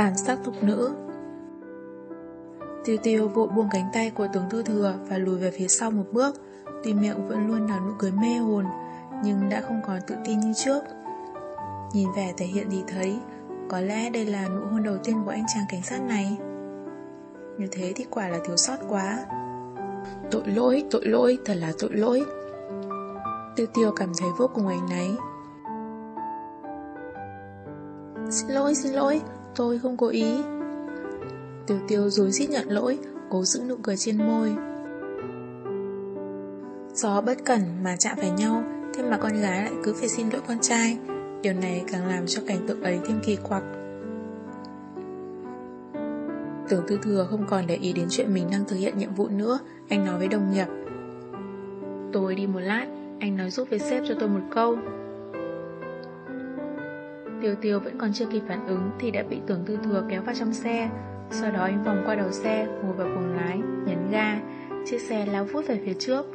Bản sắc thục nữ. Tiêu tiêu vội buông cánh tay của tướng tư thừa và lùi về phía sau một bước Tuy miệng vẫn luôn nở nụ cười mê hồn Nhưng đã không còn tự tin như trước. Nhìn vẻ thể hiện thì thấy Có lẽ đây là nụ hôn đầu tiên của anh chàng cảnh sát này. Như thế thì quả là thiếu sót quá. Tội lỗi, tội lỗi, thật là tội lỗi. Tiêu tiêu cảm thấy vô cùng áy náy Xin lỗi, xin lỗi, tôi không cố ý. Tiêu tiêu dối rít nhận lỗi, Cố giữ nụ cười trên môi. Gió bất cẩn mà chạm phải nhau, Thế mà con gái lại cứ phải xin lỗi con trai. Điều này càng làm cho cảnh tượng ấy thêm kỳ quặc. Tưởng tư thừa không còn để ý đến chuyện mình đang thực hiện nhiệm vụ nữa, Anh nói với đồng nghiệp. Tôi đi một lát, Anh nói giúp với sếp cho tôi một câu. Tiêu tiêu vẫn còn chưa kịp phản ứng Thì đã bị tưởng tư thừa kéo vào trong xe. Sau đó anh vòng qua đầu xe Ngồi vào buồng lái, nhấn ga. Chiếc xe lao vút về phía trước.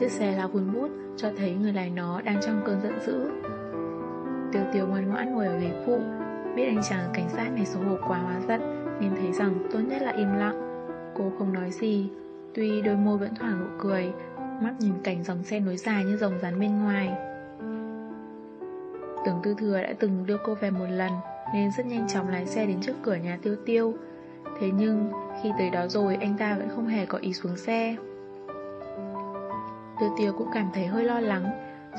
Chiếc xe lao vun vút, Cho thấy người lái nó đang trong cơn giận dữ. Tiêu tiêu ngoan ngoãn ngồi ở ghế phụ Biết anh chàng cảnh sát này xấu hổ quá hóa giận Nên thấy rằng tốt nhất là im lặng. Cô không nói gì Tuy đôi môi vẫn thoảng nụ cười Mắt nhìn cảnh dòng xe nối dài như dòng rắn bên ngoài. Tưởng tư thừa đã từng đưa cô về một lần, Nên rất nhanh chóng lái xe đến trước cửa nhà tiêu tiêu. Thế nhưng, khi tới đó rồi, anh ta vẫn không hề có ý xuống xe. Tiêu tiêu cũng cảm thấy hơi lo lắng.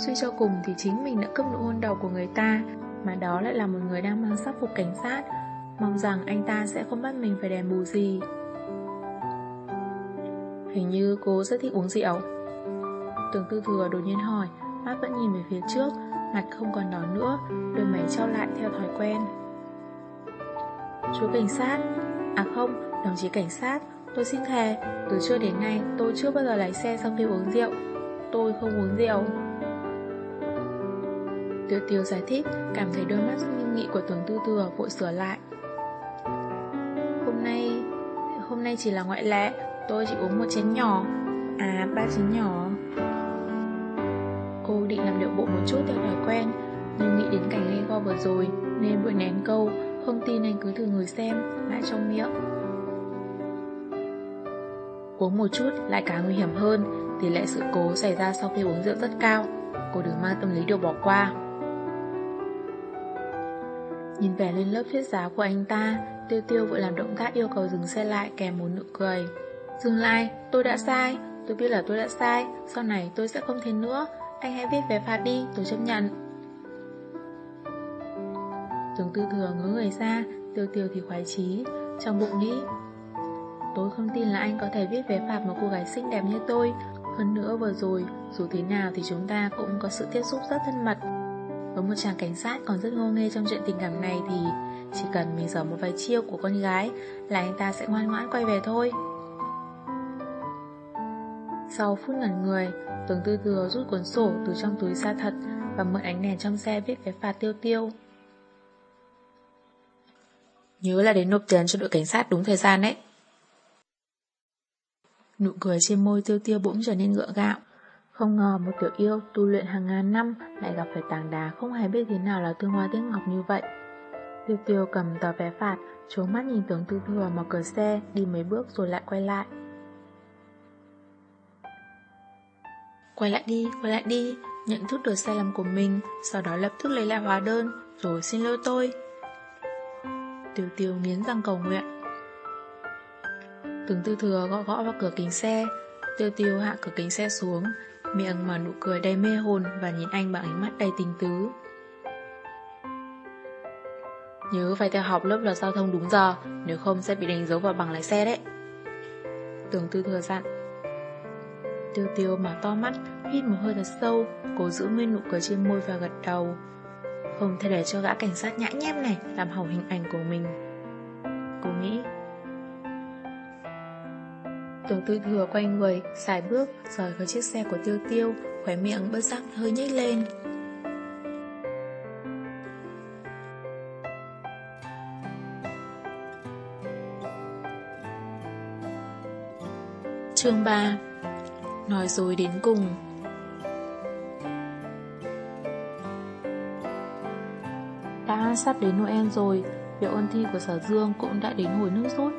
Suy cho cùng thì chính mình đã cướp nụ hôn đầu của người ta, Mà đó lại là một người đang mang sắc phục cảnh sát. Mong rằng anh ta sẽ không bắt mình phải đèn bù gì. Hình như cô rất thích uống rượu. Tưởng tư thừa đột nhiên hỏi Mắt vẫn nhìn về phía trước. Mặt không còn đỏ nữa Đôi mày trao lại theo thói quen. Chú cảnh sát. À không, đồng chí cảnh sát Tôi xin thề, từ trước đến nay tôi chưa bao giờ lái xe sau khi uống rượu. Tôi không uống rượu. Tiêu tiêu giải thích Cảm thấy đôi mắt nghiêm nghị của tưởng tư thừa vội sửa lại. Hôm nay Hôm nay chỉ là ngoại lệ Tôi chỉ uống một chén nhỏ. À ba chén nhỏ. Cô định làm điệu bộ một chút theo thói quen Nhưng nghĩ đến cảnh gây go vừa rồi Nên vội nén câu Không tin anh cứ thử người xem Lại trong miệng. Uống một chút lại càng nguy hiểm hơn Tỷ lệ sự cố xảy ra sau khi uống rượu rất cao Cô đừng mang tâm lý điều bỏ qua. Nhìn vẻ lên lớp thuyết giáo của anh ta Tiêu tiêu vội làm động tác yêu cầu dừng xe lại kèm một nụ cười. Dừng lại, tôi đã sai Tôi biết là tôi đã sai Sau này tôi sẽ không thế nữa anh hãy viết về phạt đi, tôi chấp nhận. Tưởng tư thừa ngớ người ra Tiêu tiêu thì khoái chí Trong bụng nghĩ Tôi không tin là anh có thể viết về phạt một cô gái xinh đẹp như tôi. Hơn nữa vừa rồi Dù thế nào thì chúng ta cũng có sự tiếp xúc rất thân mật. Với một chàng cảnh sát còn rất ngô nghê trong chuyện tình cảm này thì Chỉ cần mình dở một vài chiêu của con gái Là anh ta sẽ ngoan ngoãn quay về thôi. Sau phút ngẩn người Tưởng tư thừa rút cuốn sổ từ trong túi ra thật Và mượn ánh đèn trong xe viết cái phạt tiêu tiêu. Nhớ là đến nộp tiền cho đội cảnh sát đúng thời gian đấy. Nụ cười trên môi tiêu tiêu bỗng trở nên ngựa gạo. Không ngờ một tiểu yêu tu luyện hàng ngàn năm Lại gặp phải tảng đá không hề biết thế nào là tương hoa tiếng ngọc như vậy. Tiêu tiêu cầm tờ vé phạt Trố mắt nhìn tướng tư thừa mở cửa xe Đi mấy bước rồi lại quay lại Quay lại đi, quay lại đi. Nhận thức được sai lầm của mình Sau đó lập tức lấy lại hóa đơn Rồi xin lỗi tôi. Tiêu tiêu nghiến răng cầu nguyện. Từng tư thừa gõ gõ vào cửa kính xe. Tiêu tiêu hạ cửa kính xe xuống. Miệng mà nụ cười đầy mê hồn Và nhìn anh bằng ánh mắt đầy tình tứ. Nhớ phải theo học lớp luật giao thông đúng giờ Nếu không sẽ bị đánh dấu vào bằng lái xe đấy. Tưởng tư thừa dặn. Tiêu tiêu mở to mắt Hít một hơi thật sâu Cố giữ nguyên nụ cười trên môi và gật đầu. Không thể để cho gã cảnh sát nhã nhép này Làm hỏng hình ảnh của mình. Cô nghĩ. Tưởng tư thừa quay người, xài bước, rời khỏi chiếc xe của tiêu tiêu, khóe miệng bất giác hơi nhếch lên. Chương 3 Nói dối đến cùng Đã sắp đến Noel rồi, việc ôn thi của Sở Dương cũng đã đến hồi nước rút.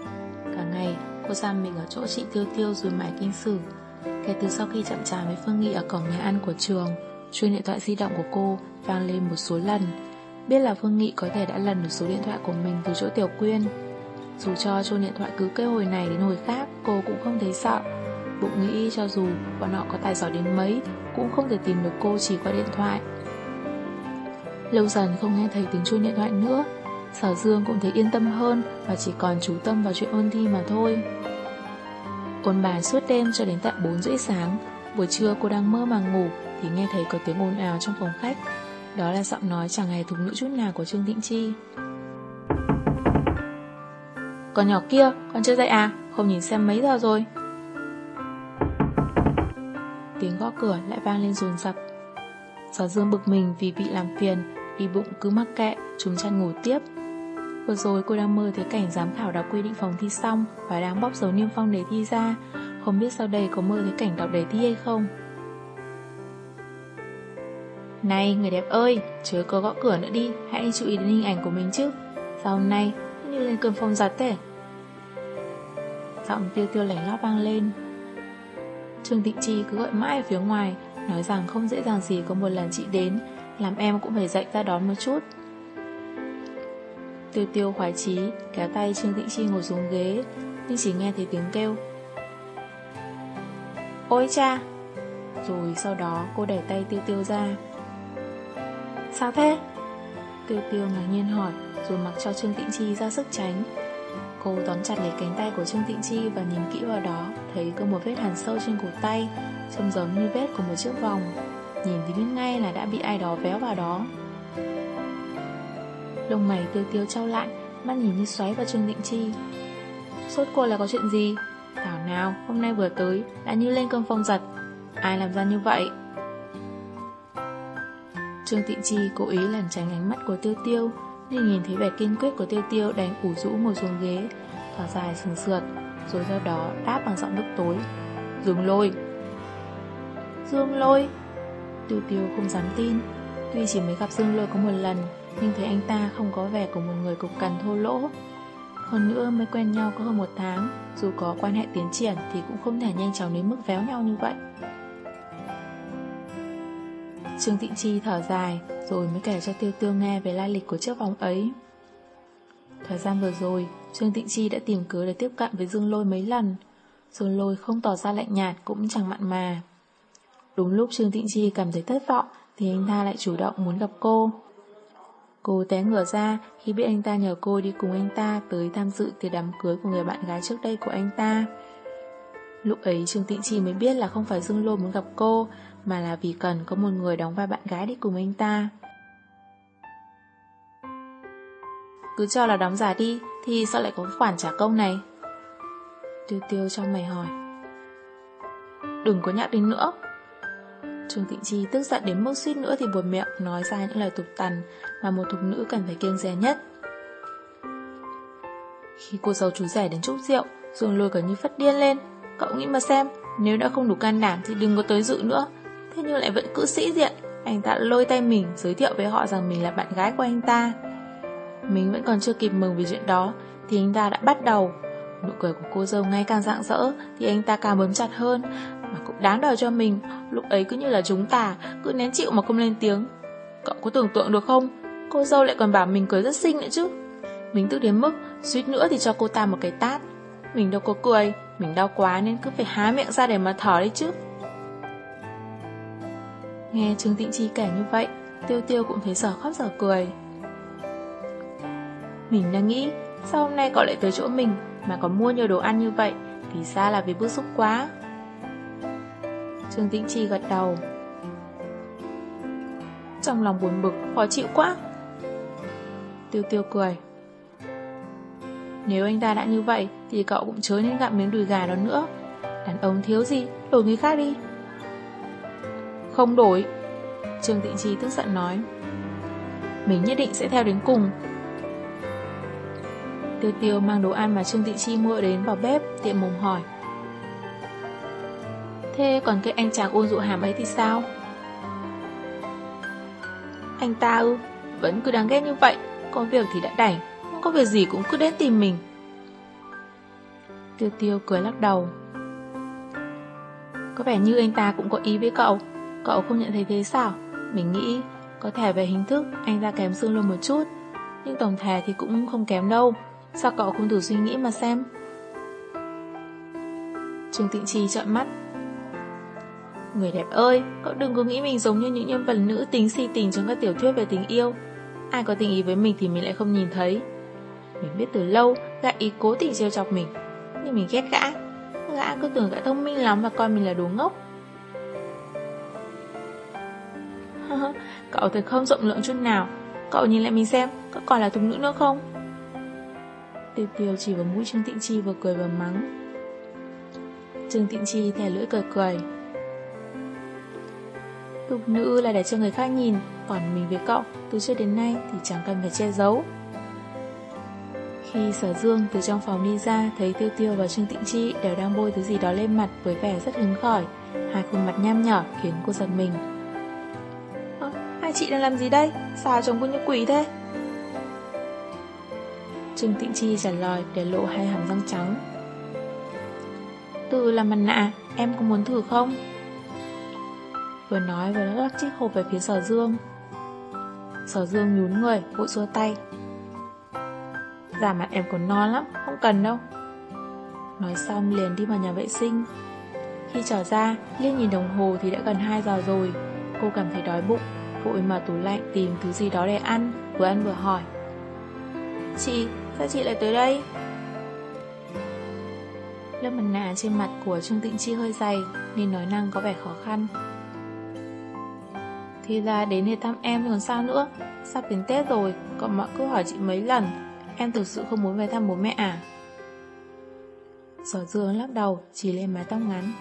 Cả ngày, cô giam mình ở chỗ chị Tiêu Tiêu rồi mải kinh sử. Kể từ sau khi chậm trà với Phương Nghị ở cổng nhà ăn của trường, Chuyên điện thoại di động của cô vang lên một số lần. Biết là Phương Nghị có thể đã lần được số điện thoại của mình từ chỗ Tiểu Quyên. Dù cho chuông điện thoại cứ kêu hồi này đến hồi khác, cô cũng không thấy sợ. Bụng nghĩ cho dù bọn họ có tài giỏi đến mấy, cũng không thể tìm được cô chỉ qua điện thoại. Lâu dần không nghe thấy tiếng chuông điện thoại nữa, Sở Dương cũng thấy yên tâm hơn và chỉ còn chú tâm vào chuyện ôn thi mà thôi. Ôn bài suốt đêm cho đến tận 4 rưỡi sáng, buổi trưa cô đang mơ màng ngủ thì nghe thấy có tiếng ồn ào trong phòng khách. Đó là giọng nói chẳng hề thục nữ chút nào của Trương thịnh Chi. Con nhỏ kia, con chưa dậy à? Không nhìn xem mấy giờ rồi. Tiếng gõ cửa lại vang lên rồn rập. Gió Dương bực mình vì bị làm phiền, vì bụng cứ mắc kệ, chúng chăn ngủ tiếp. Vừa rồi cô đang mơ thấy cảnh giám khảo đọc quy định phòng thi xong và đang bóp dấu niêm phong đề thi ra. Không biết sau đây có mơ thấy cảnh đọc đề thi hay không? Này, người đẹp ơi, chớ có gõ cửa nữa đi, hãy chú ý đến hình ảnh của mình chứ. Sao hôm nay, như lên cơn phong giật thế? Giọng tiêu tiêu lảnh lót vang lên. Trương Tịnh Chi cứ gọi mãi ở phía ngoài, nói rằng không dễ dàng gì có một lần chị đến, làm em cũng phải dậy ra đón một chút. Tiêu tiêu khoái chí Kéo tay Trương Tịnh Chi ngồi xuống ghế Nhưng chỉ nghe thấy tiếng kêu. Ôi cha! Rồi sau đó cô đẩy tay tiêu tiêu ra. Sao thế? Tiêu tiêu ngạc nhiên hỏi Rồi mặc cho Trương Tịnh Chi ra sức tránh. Cô tóm chặt lấy cánh tay của Trương tịnh Chi Và nhìn kỹ vào đó, Thấy có một vết hàn sâu trên cổ tay, Trông giống như vết của một chiếc vòng. Nhìn thì biết ngay là đã bị ai đó véo vào đó. Lông mày tiêu tiêu trao lại, Mắt nhìn như xoáy vào Trương tịnh Chi. Sốt cô là có chuyện gì? Thảo nào, hôm nay vừa tới, Đã như lên cơn phong giật. Ai làm ra như vậy? Trương Tịnh Chi cố ý lẩn tránh ánh mắt của Tiêu Tiêu. Nhưng nhìn thấy vẻ kiên quyết của Tiêu Tiêu đánh ủ rũ ngồi xuống ghế Thở dài sừng sượt Rồi sau đó đáp bằng giọng nước tối Dương lôi Dương lôi Tiêu Tiêu không dám tin Tuy chỉ mới gặp Dương lôi có một lần nhưng thấy anh ta không có vẻ của một người cục cằn thô lỗ. Hơn nữa mới quen nhau có hơn một tháng, dù có quan hệ tiến triển thì cũng không thể nhanh chóng đến mức véo nhau như vậy. Trương Tịnh Chi thở dài rồi mới kể cho Tiêu Tiêu nghe về lai lịch của chiếc vòng ấy. Thời gian vừa rồi, Trương Tịnh Chi đã tìm cớ để tiếp cận với Dương Lôi mấy lần. Dương Lôi không tỏ ra lạnh nhạt cũng chẳng mặn mà. Đúng lúc Trương Tịnh Chi cảm thấy thất vọng thì anh ta lại chủ động muốn gặp cô. Cô té ngửa ra khi biết anh ta nhờ cô đi cùng anh ta tới tham dự tiệc đám cưới của người bạn gái trước đây của anh ta. Lúc ấy Trương Tịnh Chi mới biết là không phải Dương Lôi muốn gặp cô, mà là vì cần có một người đóng vai bạn gái đi cùng anh ta. Cứ cho là đóng giả đi, thì sao lại có khoản trả công này? Tiêu tiêu trong mày hỏi. Đừng có nhắc đến nữa, Trương Tịnh Chi tức giận đến mức suýt nữa thì buồn miệng nói ra những lời tục tằn mà một thục nữ cần phải kiêng dè nhất. Khi cô dâu chú rẻ đến chúc rượu, Dường lôi cả như phát điên lên. Cậu nghĩ mà xem, nếu đã không đủ can đảm thì đừng có tới dự nữa. Thế nhưng lại vẫn cứ sĩ diện, anh ta lôi tay mình giới thiệu với họ rằng mình là bạn gái của anh ta. Mình vẫn còn chưa kịp mừng vì chuyện đó, thì anh ta đã bắt đầu. Nụ cười của cô dâu ngay càng rạng rỡ, thì anh ta càng bấm chặt hơn, mà cũng đáng đời cho mình Lúc ấy cứ như là chúng ta Cứ nén chịu mà không lên tiếng. Cậu có tưởng tượng được không? Cô dâu lại còn bảo mình cười rất xinh nữa chứ. Mình tức đến mức suýt nữa thì cho cô ta một cái tát. Mình đâu có cười Mình đau quá nên cứ phải há miệng ra để mà thở đấy chứ. Nghe Trương Tịnh Chi kể như vậy Tiêu tiêu cũng thấy sở khóc sở cười. Mình đang nghĩ Sao hôm nay cậu lại tới chỗ mình Mà còn mua nhiều đồ ăn như vậy? Thì ra là vì bức xúc quá? Trương Tĩnh Chi gật đầu. Trong lòng buồn bực, khó chịu quá. Tiêu tiêu cười. Nếu anh ta đã như vậy Thì cậu cũng chớ nên gặm miếng đùi gà đó nữa. Đàn ông thiếu gì Đổi người khác đi. Không đổi Trương Tịnh Chi tức giận nói, Mình nhất định sẽ theo đến cùng Tiêu tiêu mang đồ ăn mà Trương Tịnh Chi mua đến vào bếp Tiệm mồm hỏi, Thế còn cái anh chàng ôn dụ hàm ấy thì sao? Anh ta ư? vẫn cứ đáng ghét như vậy, Có việc thì đã đẩy Không có việc gì cũng cứ đến tìm mình Tiêu tiêu cười lắc đầu, Có vẻ như anh ta cũng có ý với cậu Cậu không nhận thấy thế sao Mình nghĩ có thể về hình thức Anh ta kém Dương luôn một chút Nhưng tổng thể thì cũng không kém đâu Sao cậu không thử suy nghĩ mà xem Trương Tịnh trì trợn mắt Người đẹp ơi, cậu đừng có nghĩ mình giống như những nhân vật nữ tính si tình trong các tiểu thuyết về tình yêu. Ai có tình ý với mình thì mình lại không nhìn thấy. Mình biết từ lâu, gã ý cố tình trêu chọc mình. Nhưng mình ghét gã. Gã cứ tưởng gã thông minh lắm và coi mình là đồ ngốc. Cậu thật không rộng lượng chút nào. Cậu nhìn lại mình xem, có còn là thục nữ nữa không? Tiêu tiêu chỉ vào mũi Trương Tịnh Chi vừa cười vừa mắng. Trương Tịnh Chi thẻ lưỡi cười cười. Tục nữ là để cho người khác nhìn Còn mình với cậu từ trước đến nay Thì chẳng cần phải che giấu Khi sở dương từ trong phòng đi ra Thấy tiêu tiêu và Trương Tịnh Chi Đều đang bôi thứ gì đó lên mặt Với vẻ rất hứng khởi Hai khuôn mặt nham nhở khiến cô giật mình Hai chị đang làm gì đây? Sao trông cô như quỷ thế? Trương Tịnh Chi trả lời để lộ hai hàm răng trắng. Tự làm mặt nạ, Em có muốn thử không? Vừa nói vừa lắc chiếc hộp về phía sở dương. Sở dương nhún người, Vội xua tay. Giả mặt em còn non lắm, Không cần đâu. Nói xong liền đi vào nhà vệ sinh. Khi trở ra, Liên nhìn đồng hồ thì đã gần 2 giờ rồi. Cô cảm thấy đói bụng. Vội mở tủ lạnh tìm thứ gì đó để ăn Vừa ăn vừa hỏi. Chị, sao chị lại tới đây? Lớp mặt nạ trên mặt của Trương Tịnh Chi hơi dày Nên nói năng có vẻ khó khăn. Thì ra đến để thăm em còn sao nữa? Sắp đến Tết rồi Còn mọi cứ hỏi chị mấy lần. Em thực sự không muốn về thăm bố mẹ à? Sở dương lắc đầu Chỉ lên mái tóc ngắn.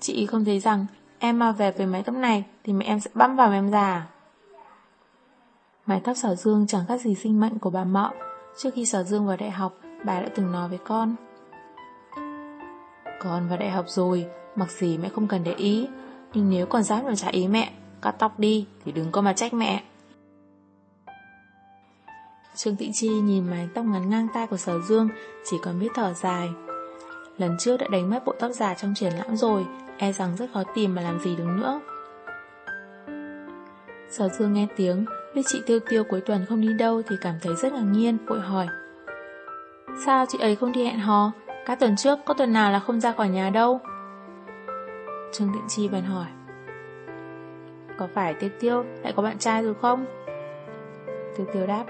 Chị không thấy rằng Em mà về với mái tóc này Thì mẹ em sẽ băm vào em già? Mái tóc sở dương chẳng khác gì sinh mệnh của bà mợ. Trước khi sở dương vào đại học, Bà đã từng nói với con. Con vào đại học rồi, Mặc gì mẹ không cần để ý. Nhưng nếu còn dám làm trả ý mẹ, Cắt tóc đi thì đừng có mà trách mẹ. Trương Tị Chi nhìn mái tóc ngắn ngang tay của Sở Dương, Chỉ còn biết thở dài. Lần trước đã đánh mất bộ tóc giả trong triển lãm rồi E rằng rất khó tìm mà làm gì được nữa. Sở Dương nghe tiếng, Biết chị Tiêu Tiêu cuối tuần không đi đâu Thì cảm thấy rất ngạc nhiên, Vội hỏi. Sao chị ấy không đi hẹn hò? Các tuần trước có tuần nào là không ra khỏi nhà đâu? Trương Định Chi bèn hỏi. Có phải Tiêu Tiêu lại có bạn trai rồi không? Tiêu Tiêu đáp.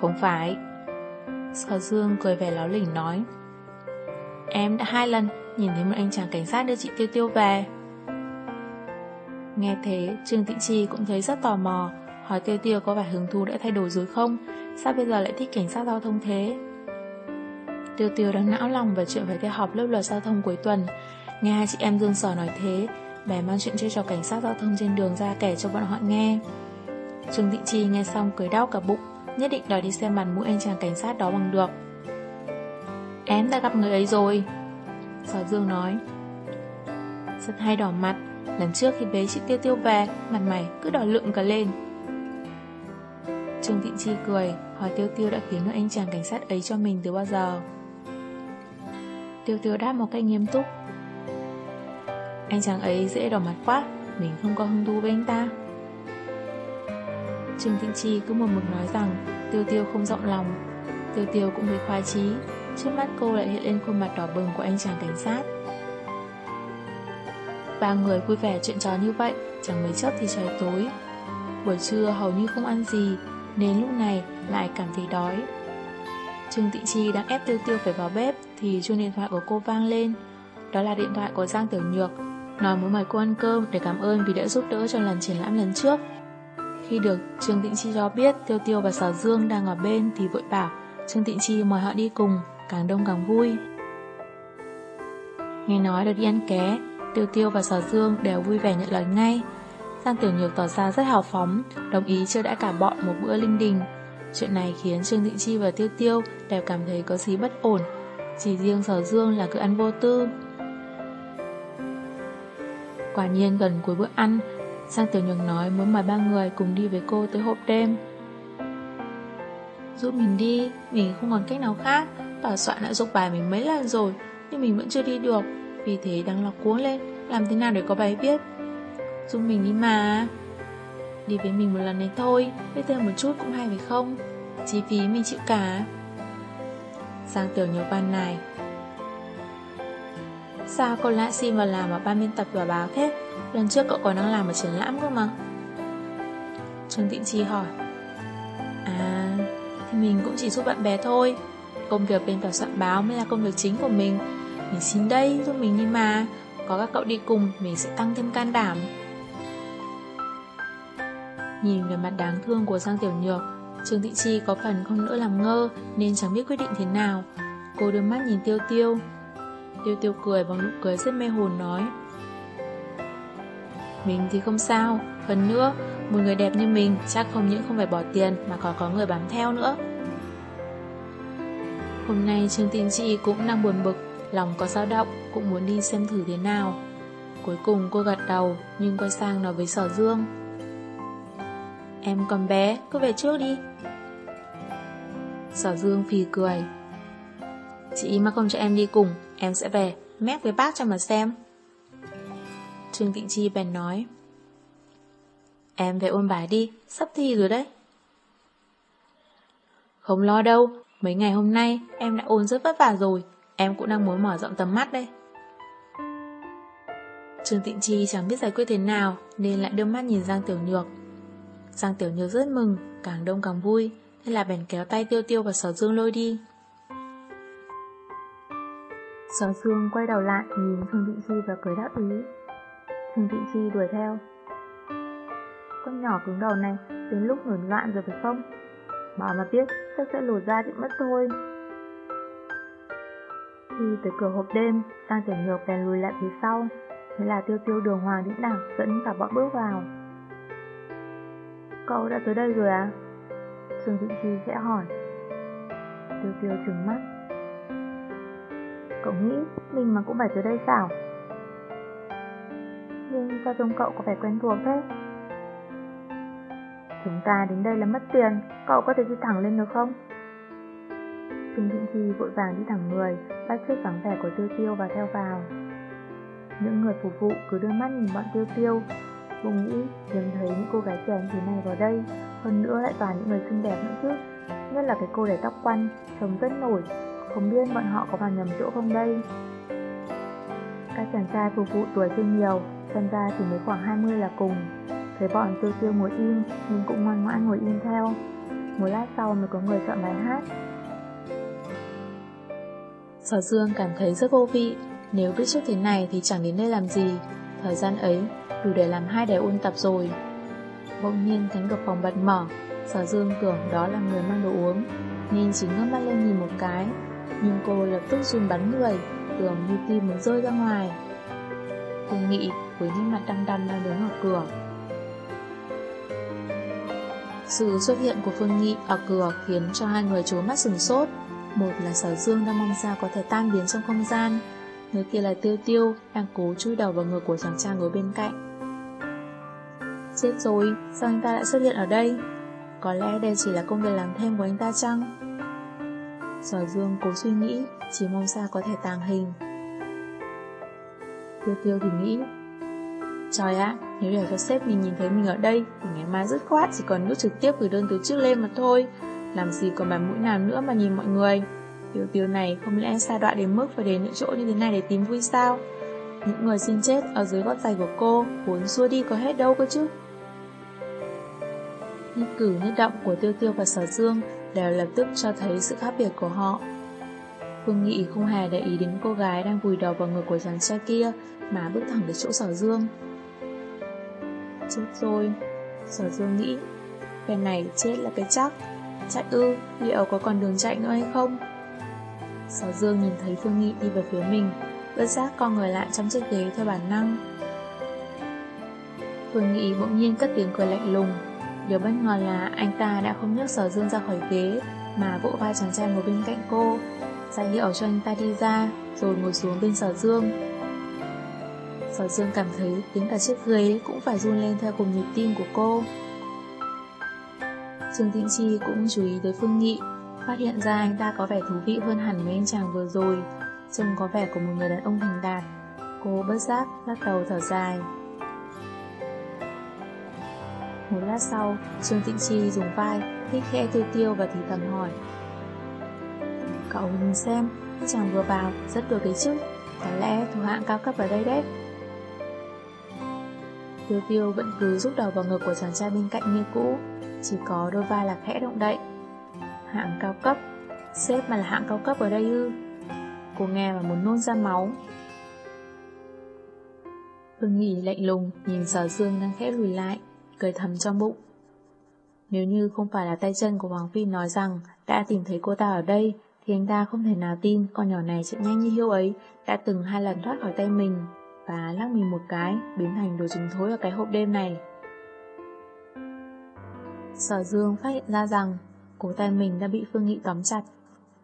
Không phải. Sở Dương cười vẻ láo lỉnh nói. Em đã hai lần nhìn thấy một anh chàng cảnh sát đưa chị Tiêu Tiêu về. Nghe thế, Trương Tịnh Chi cũng thấy rất tò mò, Hỏi Tiêu Tiêu có phải hứng thú đã thay đổi rồi không? Sao bây giờ lại thích cảnh sát giao thông thế? Tiêu Tiêu đang não lòng về chuyện phải theo họp lớp luật giao thông cuối tuần. Nghe hai chị em Dương Sở nói thế, Bè mang chuyện chơi cho cảnh sát giao thông trên đường ra kể cho bọn họ nghe. Trương Thị Chi nghe xong cười đau cả bụng, Nhất định đòi đi xem mặt mũi anh chàng cảnh sát đó bằng được. Em đã gặp người ấy rồi. Sở Dương nói. Rất hay đỏ mặt. Lần trước khi bế chị Tiêu Tiêu về, Mặt mày cứ đỏ lượng cả lên. Trương Thị Chi cười, Hỏi Tiêu Tiêu đã khiến anh chàng cảnh sát ấy cho mình từ bao giờ? Tiêu Tiêu đáp một cách nghiêm túc. Anh chàng ấy dễ đỏ mặt quá, Mình không có hứng thú với anh ta. Trương Thị Chi cứ một mực nói rằng Tiêu Tiêu không rộng lòng. Tiêu Tiêu cũng bị khoái chí. Trước mắt cô lại hiện lên khuôn mặt đỏ bừng của anh chàng cảnh sát. Ba người vui vẻ chuyện trò như vậy, Chẳng mấy chốc thì trời tối. Buổi trưa hầu như không ăn gì, Nên lúc này lại cảm thấy đói. Trương Tịnh Chi đang ép Tiêu Tiêu phải vào bếp Thì chuông điện thoại của cô vang lên. Đó là điện thoại của Giang Tiểu Nhược, Nói muốn mời cô ăn cơm để cảm ơn vì đã giúp đỡ cho lần triển lãm lần trước. Khi được Trương Tịnh Chi cho biết Tiêu Tiêu và Sở Dương đang ở bên thì vội bảo, Trương Tịnh Chi, mời họ đi cùng. Càng đông càng vui. Nghe nói được đi ăn ké Tiêu Tiêu và Sở Dương đều vui vẻ nhận lời ngay. Giang Tiểu Nhược tỏ ra rất hào phóng Đồng ý chưa đã cả bọn một bữa linh đình. Chuyện này khiến Trương Thịnh Chi và Tiêu Tiêu đều cảm thấy có gì bất ổn. Chỉ riêng Sở Dương là cứ ăn vô tư. Quả nhiên gần cuối bữa ăn Giang Tiểu Nhược nói muốn mời ba người cùng đi với cô tới hộp đêm. Giúp mình đi, mình không còn cách nào khác bà soạn đã giúp bài mình mấy lần rồi, nhưng mình vẫn chưa đi được. Vì thế đang lọc cuốn lên, làm thế nào để có bài viết. Giúp mình đi mà. Đi với mình một lần này thôi, biết thêm một chút cũng hay phải không? Chi phí mình chịu cả. Giang Tiểu nhớ ban này. Sao cậu lại xin vào làm ở ban biên tập và báo thế? Lần trước cậu còn đang làm ở triển lãm cơ mà Trương Tịnh Chi hỏi À Thì mình cũng chỉ giúp bạn bè thôi Công việc bên tòa soạn báo mới là công việc chính của mình. Mình xin đây giúp mình đi mà. Có các cậu đi cùng Mình sẽ tăng thêm can đảm. Nhìn về mặt đáng thương của Giang Tiểu Nhược Trương Thị Chi có phần không nỡ làm ngơ Nên chẳng biết quyết định thế nào. Cô đưa mắt nhìn Tiêu Tiêu. Tiêu Tiêu cười bằng nụ cười rất mê hồn nói mình thì không sao, hơn nữa, một người đẹp như mình chắc không những không phải bỏ tiền mà còn có người bám theo nữa. Hôm nay Trương Tin chi cũng đang buồn bực, lòng có dao động, cũng muốn đi xem thử thế nào. Cuối cùng cô gật đầu, nhưng quay sang nói với Sở Dương. Em còn bé, cứ về trước đi. Sở Dương phì cười. Chị mà không cho em đi cùng, em sẽ về, mép với bác cho mà xem. Trương Tịnh Chi bèn nói Em về ôn bài đi, sắp thi rồi đấy Không lo đâu, mấy ngày hôm nay, em đã ôn rất vất vả rồi. Em cũng đang muốn mở rộng tầm mắt đây. Trương Tịnh Chi chẳng biết giải quyết thế nào, Nên lại đưa mắt nhìn Giang Tiểu Nhược. Giang Tiểu Nhược rất mừng, Càng đông càng vui, Thế là bèn kéo tay Tiêu Tiêu và Sở Dương lôi đi. Sở Dương quay đầu lại nhìn Trương Tịnh Chi và cười đáp ý. Trương Tịnh Chi đuổi theo. Con nhỏ cứng đầu này, đến lúc nổi loạn rồi phải không? Bà mà biết chắc sẽ lột ra thì mất thôi. Khi tới cửa hộp đêm, Giang Tiểu Nhược bèn lùi lại phía sau. Thế là tiêu tiêu đường hoàng đĩnh đẳng dẫn cả bọn bước vào. Cậu đã tới đây rồi à? Sương Thịnh Chi sẽ hỏi. Tiêu tiêu trừng mắt. Cậu nghĩ mình mà cũng phải tới đây sao? Nhưng sao trông cậu có vẻ quen thuộc thế? Chúng ta đến đây là mất tiền, cậu có thể đi thẳng lên được không? Trình Thịnh Chi vội vàng đi thẳng người, bắt chước vắng vẻ của Tiêu Tiêu và theo vào. Những người phục vụ cứ đưa mắt nhìn bọn Tiêu Tiêu, Cô nghĩ nhìn thấy những cô gái trẻ như thế này vào đây, hơn nữa lại toàn những người xinh đẹp nữa chứ. Nhất là cái cô để tóc quăn, trông rất nổi, không biết bọn họ có vào nhầm chỗ không đây. Các chàng trai phục vụ tuổi chưa nhiều, Xem ra chỉ mới khoảng 20 là cùng Thấy bọn tiêu tiêu ngồi im nên cũng ngoan ngoãn ngồi im theo. Một lát sau mới có người chọn bài hát. Sở Dương cảm thấy rất vô vị. Nếu biết trước thế này thì chẳng đến đây làm gì. Thời gian ấy, đủ để làm hai đề ôn tập rồi. Bỗng nhiên cánh cửa phòng bật mở. Sở Dương tưởng đó là người mang đồ uống. Nên chỉ ngước mắt lên nhìn một cái. Nhưng cô lập tức run bắn người, Tưởng như tim muốn rơi ra ngoài. Cô nghĩ với những mặt đăm đăm đang đứng ở cửa. Sự xuất hiện của Phương Nghị ở cửa khiến cho hai người trố mắt sừng sốt. Một là sở dương đang mong ra có thể tan biến trong không gian, người kia là tiêu tiêu đang cố chui đầu vào người của chàng trai ngồi bên cạnh. Chết rồi, sao anh ta lại xuất hiện ở đây? Có lẽ đây chỉ là công việc làm thêm của anh ta chăng? Sở dương cố suy nghĩ, chỉ mong xa có thể tàng hình. Tiêu tiêu thì nghĩ Trời ạ, nếu để cho sếp mình nhìn thấy mình ở đây Thì ngày mai dứt khoát chỉ còn nút trực tiếp gửi đơn từ trước lên mà thôi. Làm gì còn bàn mũi nào nữa mà nhìn mọi người. Tiêu tiêu này không lẽ xa đoạn đến mức phải đến những chỗ như thế này để tìm vui sao? Những người xin chết ở dưới gót giày của cô muốn xua đi có hết đâu cơ chứ? Nhất cử nhất động của tiêu tiêu và sở dương Đều lập tức cho thấy sự khác biệt của họ. Phương Nghị không hề để ý đến cô gái đang vùi đầu vào người của chàng trai kia mà bước thẳng đến chỗ sở dương. Chết rồi, sở dương nghĩ, cái này chết là cái chắc, chạy ư, liệu có còn đường chạy nữa hay không? Sở dương nhìn thấy Phương Nghị đi về phía mình, bất giác con người lại trong chiếc ghế theo bản năng. Phương Nghị bỗng nhiên cất tiếng cười lạnh lùng, điều bất ngờ là anh ta đã không nhấc sở dương ra khỏi ghế, mà vỗ vai chàng trai ngồi bên cạnh cô, ra hiệu cho anh ta đi ra, rồi ngồi xuống bên sở dương. Sở Dương cảm thấy đến cả chiếc ghế cũng phải run lên theo cùng nhịp tim của cô. Trương Tĩnh Chi cũng chú ý tới Phương Nghị, phát hiện ra anh ta có vẻ thú vị hơn hẳn mấy anh chàng vừa rồi, trông có vẻ của một người đàn ông thành đạt. Cô bất giác, lắc đầu thở dài. Một lát sau, Trương Tĩnh Chi dùng vai, thích khẽ tiêu tiêu và thì thầm hỏi. Cậu nhìn xem, chàng vừa vào, rất được đấy chứ, có lẽ thủ hạng cao cấp ở đây đấy. Tiêu tiêu vẫn cứ rút đầu vào ngực của chàng trai bên cạnh như cũ, chỉ có đôi vai là khẽ động đậy. Hạng cao cấp, sếp mà là hạng cao cấp ở đây ư. Cô nghe mà muốn nôn ra máu. Phương Nghị lạnh lùng nhìn sở dương đang khẽ lùi lại, cười thầm trong bụng. Nếu như không phải là tay chân của Hoàng Phi nói rằng đã tìm thấy cô ta ở đây, thì anh ta không thể nào tin con nhỏ này chạy nhanh như hiêu ấy đã từng hai lần thoát khỏi tay mình và lắc mình một cái, biến thành đồ trứng thối ở cái hộp đêm này. Sở Dương phát hiện ra rằng cổ tay mình đã bị Phương Nghị tóm chặt.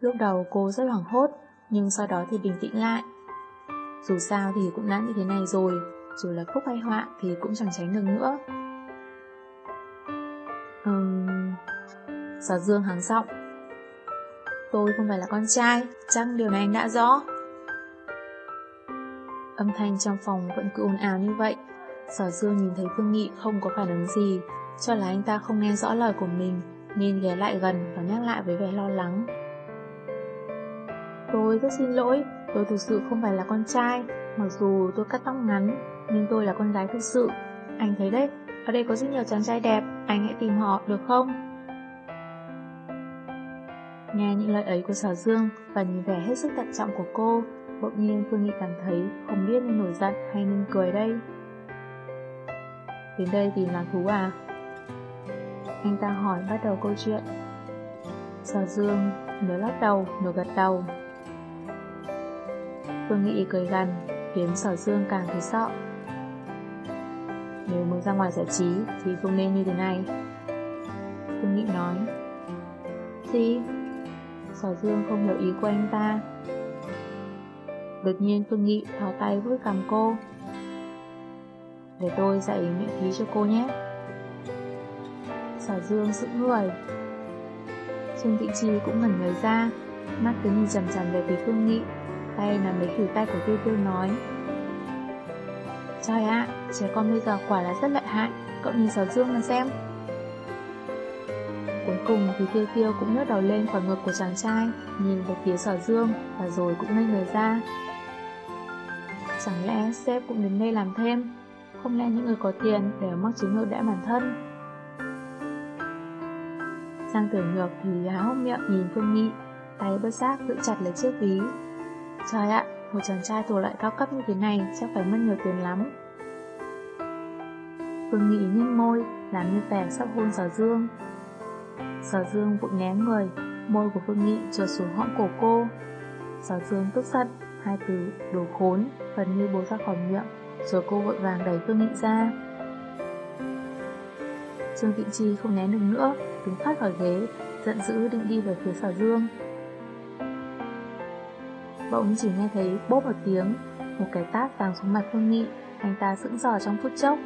Lúc đầu cô rất hoảng hốt, nhưng sau đó thì bình tĩnh lại. Dù sao thì cũng đã như thế này rồi, dù là phúc hay họa thì cũng chẳng tránh được nữa. Ừm... Sở Dương hắng giọng. Tôi không phải là con trai, chắc điều này anh đã rõ. Âm thanh trong phòng vẫn cứ ồn ào như vậy. Sở Dương nhìn thấy Phương Nghị không có phản ứng gì, cho là anh ta không nghe rõ lời của mình, nên ghé lại gần và nhắc lại với vẻ lo lắng. Tôi rất xin lỗi, tôi thực sự không phải là con trai, mặc dù tôi cắt tóc ngắn, nhưng tôi là con gái thực sự. Anh thấy đấy, ở đây có rất nhiều chàng trai đẹp, anh hãy tìm họ được không? Nghe những lời ấy của Sở Dương và nhìn vẻ hết sức tận trọng của cô, bỗng nhiên Phương Nghị cảm thấy không biết nên nổi giận hay nên cười đây. Đến đây tìm lạc thú à? Anh ta hỏi bắt đầu câu chuyện. Sở Dương nửa lắc đầu, nửa gật đầu. Phương Nghị cười gần, khiến Sở Dương càng thấy sợ. Nếu muốn ra ngoài giải trí thì không nên như thế này. Phương Nghị nói. Gì? Sở Dương không hiểu ý của anh ta. Đột nhiên Phương Nghị thò tay vuốt cầm cô. Để tôi dạy miễn phí cho cô nhé. Sở Dương giữ người. Xuân Thị Chi cũng ngẩn người ra, mắt cứ nhìn chầm chầm về phía Phương Nghị, tay nằm lấy khử tay của Tiêu Tiêu nói. Trời ạ, trẻ con bây giờ quả là rất lợi hại, cậu nhìn Sở Dương mà xem. Cuối cùng thì Tiêu Tiêu cũng nhấc đầu lên khỏi ngực của chàng trai, nhìn về phía Sở Dương và rồi cũng ngây người ra. Chẳng lẽ sếp cũng đến đây làm thêm? Không lẽ những người có tiền đều mắc chứng ngược đãi bản thân? Giang Tiểu Nhược thì há hốc miệng nhìn Phương Nghị, tay bất giác giữ chặt lấy chiếc ví. Trời ạ, một chàng trai thuộc loại cao cấp như thế này chắc phải mất nhiều tiền lắm. Phương Nghị nhếch môi, làm như vẻ sắp hôn Sở Dương. Sở Dương vội né người, môi của Phương Nghị trượt xuống hõm cổ cô. Sở Dương tức giận, hai từ đồ khốn gần như bố ra khỏi miệng, rồi cô vội vàng đẩy Phương Nghị ra. Trương Tịnh Chi không né được nữa, đứng phát khỏi ghế, giận dữ định đi về phía sở dương. Bỗng chỉ nghe thấy bốp một tiếng, một cái tát vàng xuống mặt Phương Nghị, anh ta sững sờ trong phút chốc.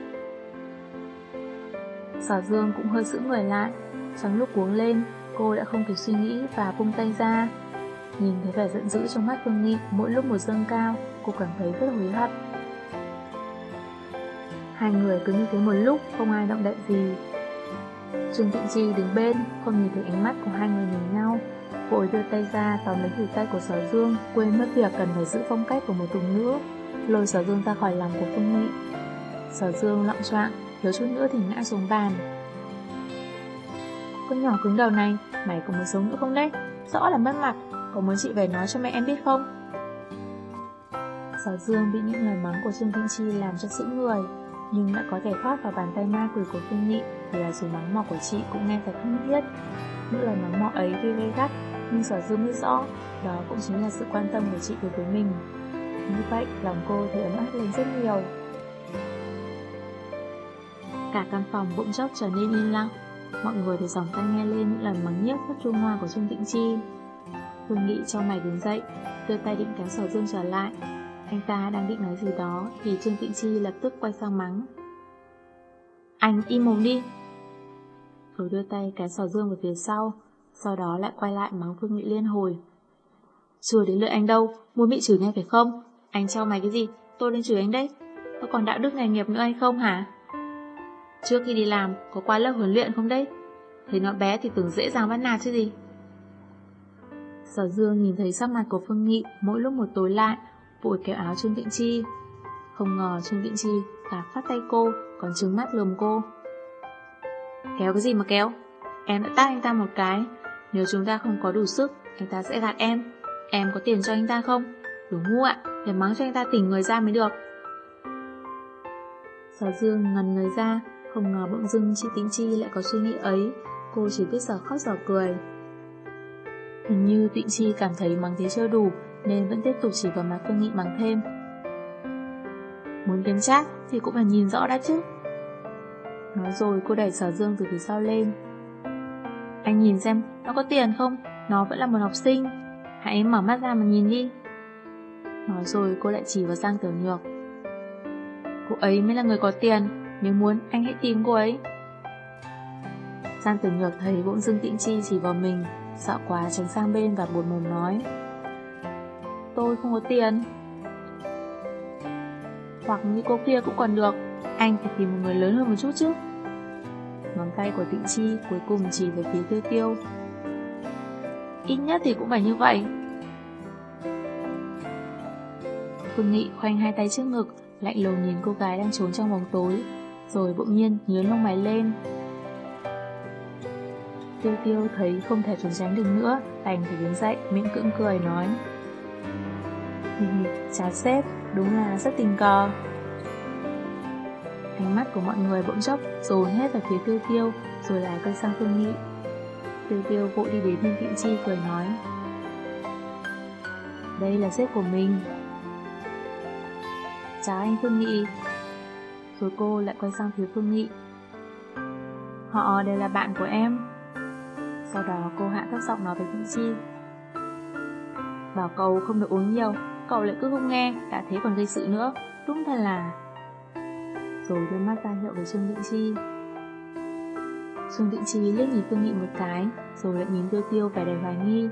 Sở dương cũng hơi giữ người lại, trong lúc cuống lên, cô đã không kịp suy nghĩ và buông tay ra. Nhìn thấy vẻ giận dữ trong mắt Phương Nghị mỗi lúc một dâng cao, cô cảm thấy rất hối hận. Hai người cứ như thế một lúc, không ai động đậy gì, Trương Tịnh Chi đứng bên, không nhìn thấy ánh mắt của hai người nhìn nhau. Cô đưa tay ra tóm lấy thử tay của Sở Dương, quên mất việc cần phải giữ phong cách của một tùng nữ, lôi Sở Dương ra khỏi lòng của Phương Nghị. Sở Dương lọng choạng, thiếu chút nữa thì ngã xuống bàn. Con nhỏ cứng đầu này, mày có muốn sống nữa không đấy? Rõ là mất mặt, có muốn chị về nói cho mẹ em biết không? Sở Dương bị những lời mắng của Trương Thịnh Chi làm cho sững người, nhưng đã có thể thoát vào bàn tay ma quỷ của Phương Nghị thì là dù mắng mỏ của chị cũng nghe thật thân thiết. Những lời mắng mỏ ấy tuy gây gắt, nhưng sở dương biết rõ, đó cũng chính là sự quan tâm của chị đối với mình. Như vậy, lòng cô thì ấm áp lên rất nhiều. Cả căn phòng bỗng chốc trở nên yên lặng, mọi người thì dòng tay nghe lên những lời mắng nhiếc rất trung hoa của Trương Tịnh Chi. Phương Nghị cho mày đứng dậy, đưa tay định kéo sở dương trở lại. Anh ta đang định nói gì đó thì Trương Tịnh Chi lập tức quay sang mắng. Anh im mồm đi. Rồi đưa tay kéo sò dương về phía sau, sau đó lại quay lại mắng Phương Nghị liên hồi. Chưa đến lượt anh đâu, muốn bị chửi ngay phải không? Anh cho mày cái gì? Tôi lên chửi anh đấy. Có còn đạo đức nghề nghiệp nữa hay không hả? Trước khi đi làm, có qua lớp huấn luyện không đấy? Thấy nó bé thì tưởng dễ dàng bắt nạt chứ gì. Sở Dương nhìn thấy sắc mặt của Phương Nghị mỗi lúc một tối lại, vội kéo áo Trương Tịnh Chi. Không ngờ Trương Tịnh Chi cả phát tay cô, còn trừng mắt lườm cô. Kéo cái gì mà kéo? Em đã tát anh ta một cái. Nếu chúng ta không có đủ sức, anh ta sẽ gạt em. Em có tiền cho anh ta không? Đủ ngu ạ, để mắng cho anh ta tỉnh người ra mới được. Sở Dương ngần người ra, không ngờ bỗng dưng chị Tĩnh Chi lại có suy nghĩ ấy. Cô chỉ biết giờ khóc giờ cười. Hình như Tịnh Chi cảm thấy mắng thế chưa đủ, nên vẫn tiếp tục chỉ vào mặt Phương Nghị mắng thêm. Muốn kiếm chắc thì cũng phải nhìn rõ đã chứ. Nói rồi cô đẩy sở dương từ phía sau lên. Anh nhìn xem, nó có tiền không? Nó vẫn là một học sinh. Hãy mở mắt ra mà nhìn đi. Nói rồi cô lại chỉ vào Giang Tiểu Nhược. Cô ấy mới là người có tiền, nếu muốn anh hãy tìm cô ấy. Giang Tử Nhược thấy bỗng dưng tĩnh chi chỉ vào mình, sợ quá tránh sang bên và buồn mồm nói. Tôi không có tiền. Hoặc như cô kia cũng còn được, anh phải tìm một người lớn hơn một chút chứ. Ngón tay của tịnh chi cuối cùng chỉ về phía tiêu tiêu. Ít nhất thì cũng phải như vậy. Phương Nghị khoanh hai tay trước ngực, lạnh lùng nhìn cô gái đang trốn trong bóng tối, rồi bỗng nhiên nhớ lông mày lên. Tiêu tiêu thấy không thể trốn tránh được nữa, đành phải đứng dậy, miễn cưỡng cười nói. chà sếp, đúng là rất tình cờ. Ánh mắt của mọi người bỗng chốc dồn hết vào phía tiêu tiêu, rồi lại quay sang Phương Nghị. Tiêu tiêu vội đi đến bên Thịnh Chi cười nói. Đây là sếp của mình. Chào anh Phương Nghị. Rồi cô lại quay sang phía Phương Nghị. Họ đều là bạn của em. Sau đó cô hạ thấp giọng nói với vĩnh Chi. Bảo cậu không được uống nhiều, cậu lại cứ không nghe, đã thế còn gây sự nữa. Đúng thật là rồi đưa mắt ra hiệu với Trương Định Chi. Trương Định Chi liếc nhìn Phương Nghị một cái, rồi lại nhìn Tiêu Tiêu vẻ đầy hoài nghi.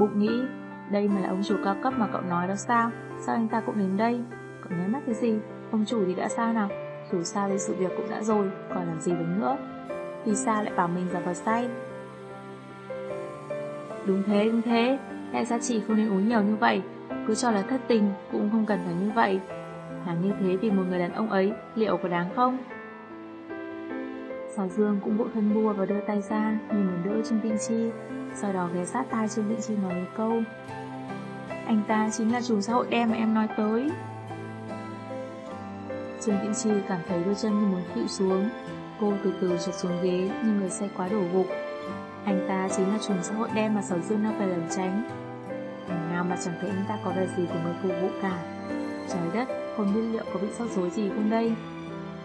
Bụng nghĩ, đây mà là ông chủ cao cấp mà cậu nói đó sao? Sao anh ta cũng đến đây? Cậu nhớ mắt cái gì? Ông chủ thì đã sao nào? Dù sao thì sự việc cũng đã rồi, còn làm gì được nữa? thì sao lại bảo mình là vào say? Đúng thế, đúng thế, lẽ ra chị không nên uống nhiều như vậy, cứ cho là thất tình cũng không cần phải như vậy. Làm như thế vì một người đàn ông ấy liệu có đáng không? Sào Dương cũng vội thân bua và đưa tay ra nhìn muốn đỡ Trương Tinh Chi Sau đó ghé sát tai Trương Tinh Chi nói một câu Anh ta chính là chủ xã hội đen mà em nói tới Dương Tĩnh Chi cảm thấy đôi chân như muốn khịu xuống. Cô từ từ trượt xuống ghế như người say quá đổ gục. Anh ta chính là trùm xã hội đen mà Sở Dương đang phải lẩn tránh. Ngày nào mà chẳng thấy anh ta có vẻ gì của người phục vụ cả. Trời đất, không biết liệu có bị sót rối gì không đây?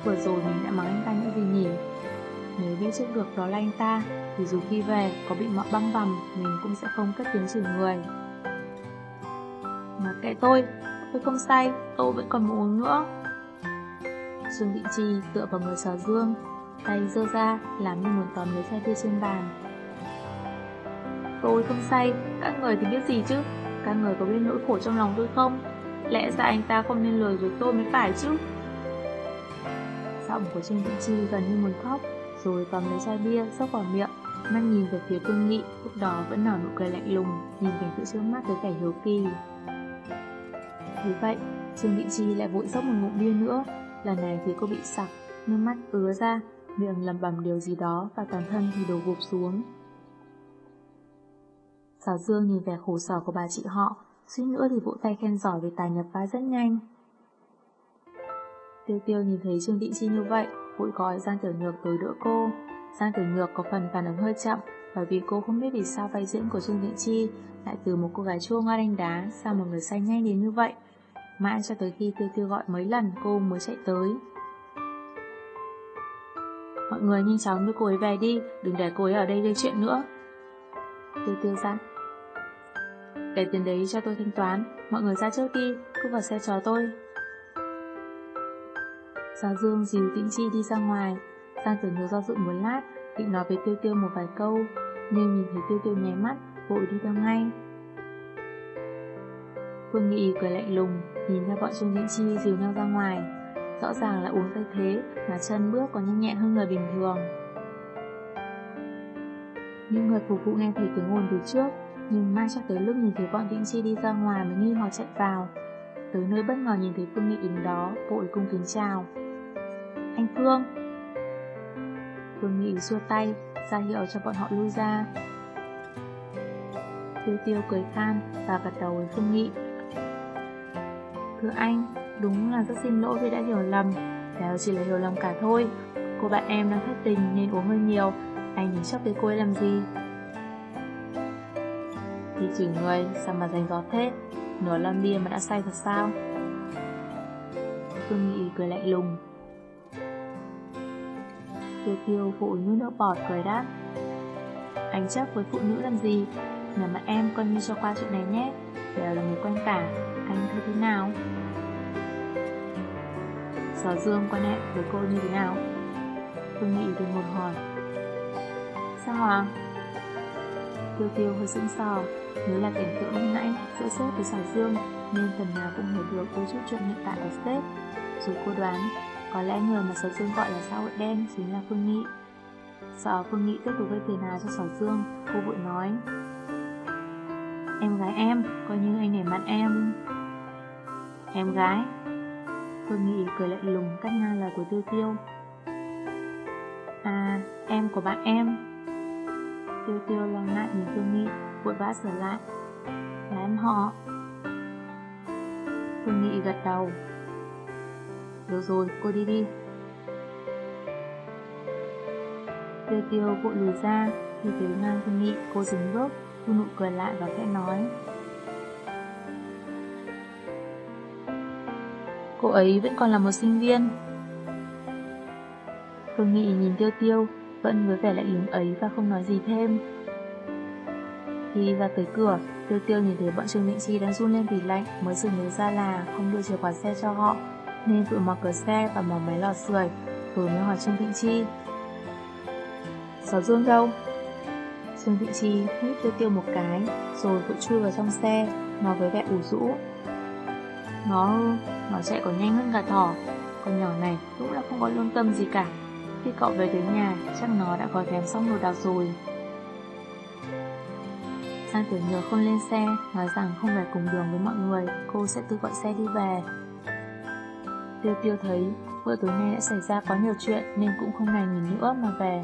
Vừa rồi mình đã mắng anh ta những gì nhỉ? Nếu biết trước được đó là anh ta Thì dù khi về có bị mọ băng vằm Mình cũng sẽ không cất tiếng chửi người. Mà kệ tôi Tôi không say Tôi vẫn còn muốn uống nữa. Dương Định Chi tựa vào người sở dương Tay dơ ra, làm như muốn tóm lấy chai bia trên bàn. Tôi không say, Các người thì biết gì chứ? Các người có biết nỗi khổ trong lòng tôi không? Lẽ ra anh ta không nên lừa dối tôi mới phải chứ? Giọng của Trương Định Chi gần như muốn khóc, Rồi tóm lấy chai bia, xốc vào miệng. Mắt nhìn về phía cương nghị, Lúc đó vẫn nở nụ cười lạnh lùng, Nhìn cảnh tự trước mắt với vẻ hiếu kỳ. Vì vậy, Trương Định Chi lại vội dốc một ngụm bia nữa. Lần này thì cô bị sặc Nước mắt ứa ra Miệng lầm bầm điều gì đó Và toàn thân thì đổ gục xuống Giáo Dương nhìn vẻ khổ sở của bà chị họ suýt nữa thì vỗ tay khen giỏi về tài nhập vai rất nhanh. Tiêu tiêu nhìn thấy Trương Định Chi như vậy, vội gọi Giang Tiểu Nhược tới đỡ cô. Giang Tiểu Nhược có phần phản ứng hơi chậm, bởi vì cô không biết vì sao vai diễn của Trương Định Chi lại từ một cô gái chua ngoan đánh đá sang một người xanh nhanh đến như vậy. Mãi cho tới khi Tiêu Tiêu gọi mấy lần cô mới chạy tới. Mọi người nhanh chóng đưa cô ấy về đi, đừng để cô ấy ở đây gây chuyện nữa. Tiêu Tiêu dặn. Để tiền đấy cho tôi thanh toán Mọi người ra trước đi Cứ vào xe chờ tôi Giáo Dương dìu Tĩnh Chi đi ra ngoài Giang Tử Nhớ do dự một lát Định nói với Tiêu Tiêu một vài câu Nhưng nhìn thấy Tiêu Tiêu nháy mắt Vội đi theo ngay Phương Nghị cười lạnh lùng Nhìn theo bọn Trương Tĩnh Chi dìu nhau ra ngoài. Rõ ràng là uống tay thế, Mà chân bước còn nhanh nhẹn hơn người bình thường. Những người phục vụ nghe thấy tiếng ồn từ trước, Nhưng mai cho tới lúc nhìn thấy bọn Tĩnh Chi đi ra ngoài Mới nghi hoặc chạy vào. Tới nơi bất ngờ nhìn thấy Phương Nghị đứng đó, Vội cung kính chào. Anh Phương. Phương Nghị xua tay, ra hiệu cho bọn họ lui ra. Tiêu tiêu cười khan và gật đầu với Phương Nghị. Thưa anh, đúng là rất xin lỗi vì đã hiểu lầm. Đều chỉ là hiểu lầm cả thôi. Cô bạn em đang thất tình nên uống hơi nhiều. Anh nhìn chóc với cô ấy làm gì? Thì chửi người sao mà giành gió thế? Nửa lon bia mà đã say thật sao? Phương Nghị cười lạnh lùng. Tiêu tiêu vội nuốt nước bọt cười đáp Anh chấp với phụ nữ làm gì? Nhà mà em coi như cho qua chuyện này nhé. Đều là người quen cả. Anh thấy thế nào? Sở Dương quan hệ với cô như thế nào Phương Nghị đột một hỏi Sao à Tiêu tiêu hơi sững sờ Nhớ là cảnh tượng lúc nãy giữa sếp với Sở Dương Nên phần nào cũng hiểu được đôi chút chuyện hiện tại ở sếp Rồi cô đoán có lẽ người mà Sở Dương gọi là xã hội đen chính là Phương Nghị. Sợ Phương Nghị tiếp tục gây phiền hà cho Sở Dương, cô vội nói. Em gái em, coi như anh nể mặt em. Em gái. Phương Nghị cười lạnh lùng cắt ngang lời của Tiêu Tiêu. À, em của bạn em. Tiêu Tiêu lo ngại nhìn Phương Nghị, vội vã sửa lại. Là em họ. Phương Nghị gật đầu, được rồi, cô đi đi. Tiêu tiêu vội lùi ra, khi tới ngang Phương Nghị, cô dừng bước, thu nụ cười lại và khẽ nói. Cô ấy vẫn còn là một sinh viên. Phương Nghị nhìn tiêu tiêu, vẫn với vẻ lạnh lùng ấy và không nói gì thêm. Khi ra tới cửa, tiêu tiêu nhìn thấy bọn Trương Định Chi đang run lên vì lạnh mới dừng nhớ ra là không đưa chìa khóa xe cho họ nên vội mở cửa xe và mở máy lò sưởi rồi mới hỏi Trương Thị Chi. sáu Dương đâu? Trương Thị Chi hít tiêu tiêu một cái rồi vội chui vào trong xe nói với vẻ ủ rũ. Nó nó chạy còn nhanh hơn cả thỏ. Con nhỏ này cũng là không có lương tâm gì cả. Khi cậu về tới nhà, Chắc nó đã có thèm xong đồ đạc rồi. Sang tiểu nhờ không lên xe, Nói rằng không phải cùng đường với mọi người, Cô sẽ tự gọi xe đi về. Tiêu tiêu thấy bữa tối nay đã xảy ra quá nhiều chuyện nên cũng không ngày nhìn nữa mà về.